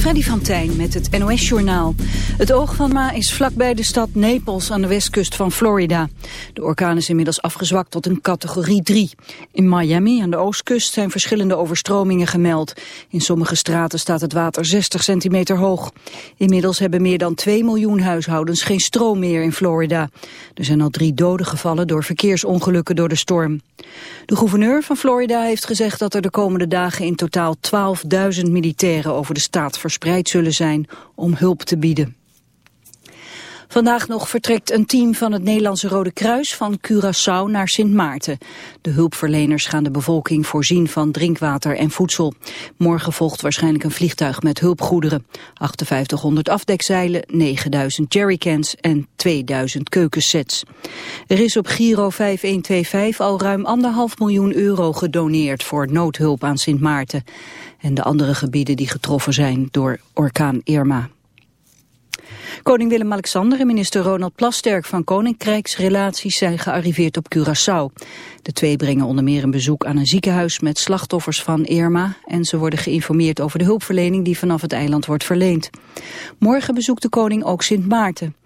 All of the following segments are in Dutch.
Freddy van Tijn met het NOS-journaal. Het oog van Ma is vlakbij de stad Naples aan de westkust van Florida. De orkaan is inmiddels afgezwakt tot een categorie 3. In Miami aan de oostkust zijn verschillende overstromingen gemeld. In sommige straten staat het water 60 centimeter hoog. Inmiddels hebben meer dan 2 miljoen huishoudens geen stroom meer in Florida. Er zijn al drie doden gevallen door verkeersongelukken door de storm. De gouverneur van Florida heeft gezegd dat er de komende dagen in totaal 12.000 militairen over de staat verspreid zullen zijn om hulp te bieden. Vandaag nog vertrekt een team van het Nederlandse Rode Kruis van Curaçao naar Sint Maarten. De hulpverleners gaan de bevolking voorzien van drinkwater en voedsel. Morgen volgt waarschijnlijk een vliegtuig met hulpgoederen. 5800 afdekzeilen, 9000 jerrycans en 2000 keukensets. Er is op Giro 5125 al ruim anderhalf miljoen euro gedoneerd voor noodhulp aan Sint Maarten. En de andere gebieden die getroffen zijn door orkaan Irma. Koning Willem-Alexander en minister Ronald Plasterk van Koninkrijksrelaties zijn gearriveerd op Curaçao. De twee brengen onder meer een bezoek aan een ziekenhuis met slachtoffers van Irma en ze worden geïnformeerd over de hulpverlening die vanaf het eiland wordt verleend. Morgen bezoekt de koning ook Sint Maarten.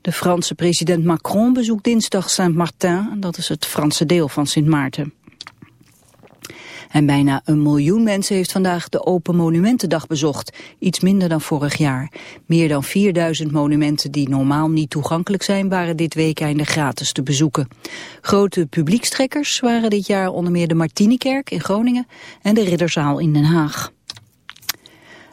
De Franse president Macron bezoekt dinsdag Saint-Martin, dat is het Franse deel van Sint Maarten. En bijna een miljoen mensen heeft vandaag de Open Monumentendag bezocht. Iets minder dan vorig jaar. Meer dan 4000 monumenten die normaal niet toegankelijk zijn... waren dit weekende gratis te bezoeken. Grote publiekstrekkers waren dit jaar onder meer de Martinikerk in Groningen... en de Ridderzaal in Den Haag.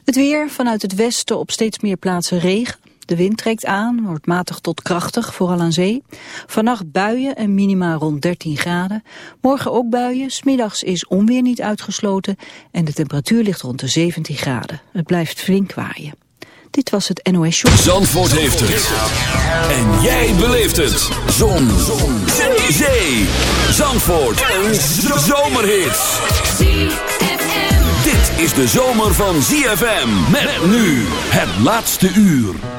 Het weer vanuit het westen op steeds meer plaatsen regen. De wind trekt aan, wordt matig tot krachtig, vooral aan zee. Vannacht buien en minima rond 13 graden. Morgen ook buien, smiddags is onweer niet uitgesloten... en de temperatuur ligt rond de 17 graden. Het blijft flink waaien. Dit was het NOS Show. Zandvoort heeft het. En jij beleeft het. Zon. Zon. Zee. Zee. Zandvoort. Een zomerhit. Dit is de zomer van ZFM. Met nu het laatste uur.